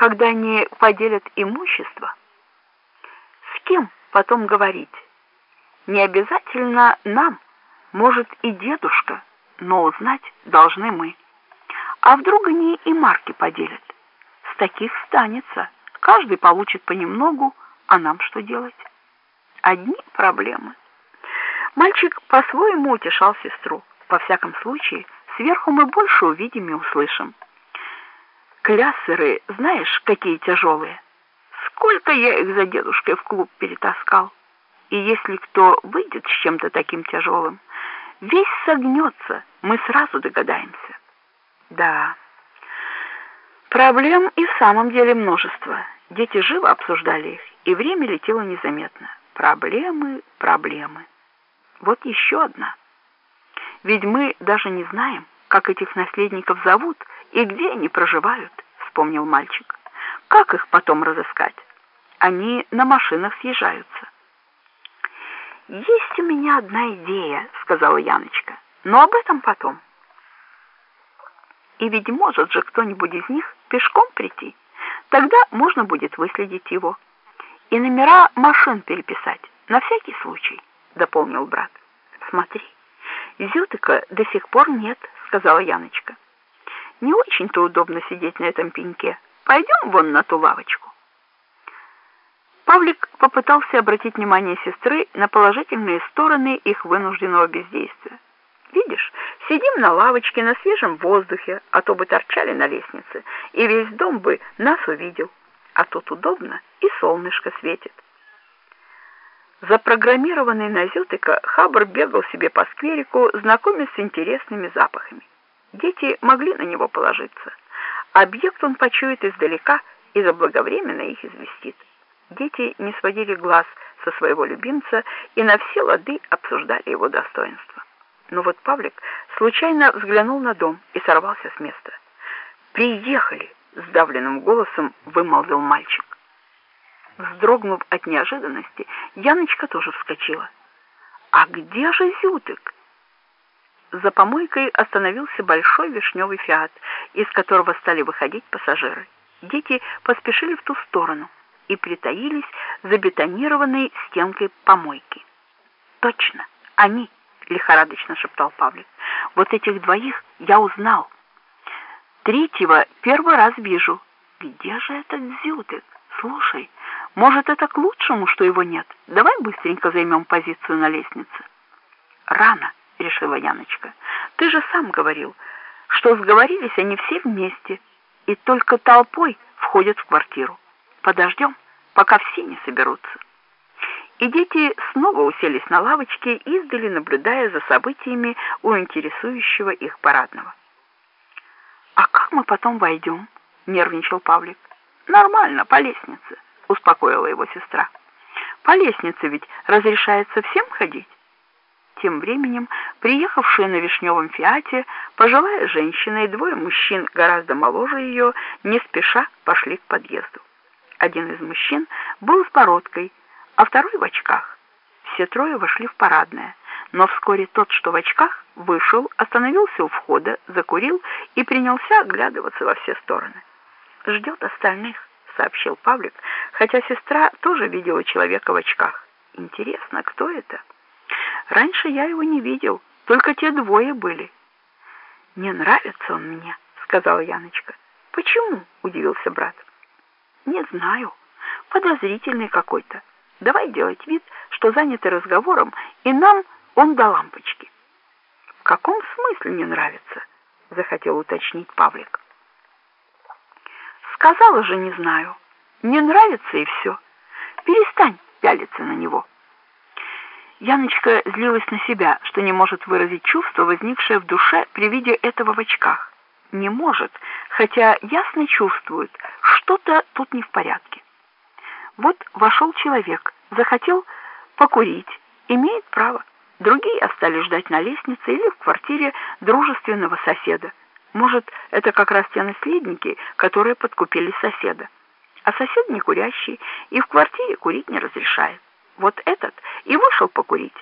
когда они поделят имущество, с кем потом говорить? Не обязательно нам, может и дедушка, но узнать должны мы. А вдруг они и марки поделят? С таких станется. Каждый получит понемногу, а нам что делать? Одни проблемы. Мальчик по-своему утешал сестру. Во всяком случае, сверху мы больше увидим и услышим. Кляссеры, знаешь, какие тяжелые? Сколько я их за дедушкой в клуб перетаскал. И если кто выйдет с чем-то таким тяжелым, весь согнется, мы сразу догадаемся. Да, проблем и в самом деле множество. Дети живо обсуждали их, и время летело незаметно. Проблемы, проблемы. Вот еще одна. Ведь мы даже не знаем, как этих наследников зовут и где они проживают, вспомнил мальчик. Как их потом разыскать? Они на машинах съезжаются. «Есть у меня одна идея», — сказала Яночка, — «но об этом потом». И ведь может же кто-нибудь из них пешком прийти. Тогда можно будет выследить его. И номера машин переписать, на всякий случай, — дополнил брат. «Смотри, Зютыка до сих пор нет», — сказала Яночка. «Не очень-то удобно сидеть на этом пеньке. Пойдем вон на ту лавочку». Павлик попытался обратить внимание сестры на положительные стороны их вынужденного бездействия. «Видишь, сидим на лавочке на свежем воздухе, а то бы торчали на лестнице, и весь дом бы нас увидел. А тут удобно, и солнышко светит». Запрограммированный на Зютыка, Хабр бегал себе по скверику, знакомясь с интересными запахами. Дети могли на него положиться. Объект он почует издалека и заблаговременно их известит. Дети не сводили глаз со своего любимца и на все лады обсуждали его достоинства. Но вот Павлик случайно взглянул на дом и сорвался с места. «Приехали!» — сдавленным голосом вымолвил мальчик. Вздрогнув от неожиданности, Яночка тоже вскочила. «А где же Зютык?» За помойкой остановился большой вишневый фиат, из которого стали выходить пассажиры. Дети поспешили в ту сторону и притаились за бетонированной стенкой помойки. «Точно, они!» — лихорадочно шептал Павлик. «Вот этих двоих я узнал. Третьего первый раз вижу. Где же этот Зютык? Слушай, может, это к лучшему, что его нет? Давай быстренько займем позицию на лестнице». «Рано», — решила Яночка. «Ты же сам говорил, что сговорились они все вместе и только толпой входят в квартиру. Подождем, пока все не соберутся. И дети снова уселись на лавочке, издали наблюдая за событиями у интересующего их парадного. «А как мы потом войдем?» — нервничал Павлик. «Нормально, по лестнице», — успокоила его сестра. «По лестнице ведь разрешается всем ходить». Тем временем приехавшие на вишневом фиате пожилая женщина и двое мужчин гораздо моложе ее не спеша пошли к подъезду. Один из мужчин был с бородкой, а второй в очках. Все трое вошли в парадное, но вскоре тот, что в очках, вышел, остановился у входа, закурил и принялся оглядываться во все стороны. «Ждет остальных», — сообщил Павлик, хотя сестра тоже видела человека в очках. «Интересно, кто это?» «Раньше я его не видел, только те двое были». «Не нравится он мне», — сказала Яночка. «Почему?» — удивился брат. Не знаю. Подозрительный какой-то. Давай делать вид, что заняты разговором, и нам он до лампочки. В каком смысле не нравится? Захотел уточнить Павлик. Сказала же, не знаю. Не нравится и все. Перестань пялиться на него. Яночка злилась на себя, что не может выразить чувство, возникшее в душе при виде этого в очках. Не может, хотя ясно чувствует, что-то тут не в порядке. Вот вошел человек, захотел покурить, имеет право. Другие остались ждать на лестнице или в квартире дружественного соседа. Может, это как раз те наследники, которые подкупили соседа. А сосед не курящий и в квартире курить не разрешает. Вот этот и вышел покурить.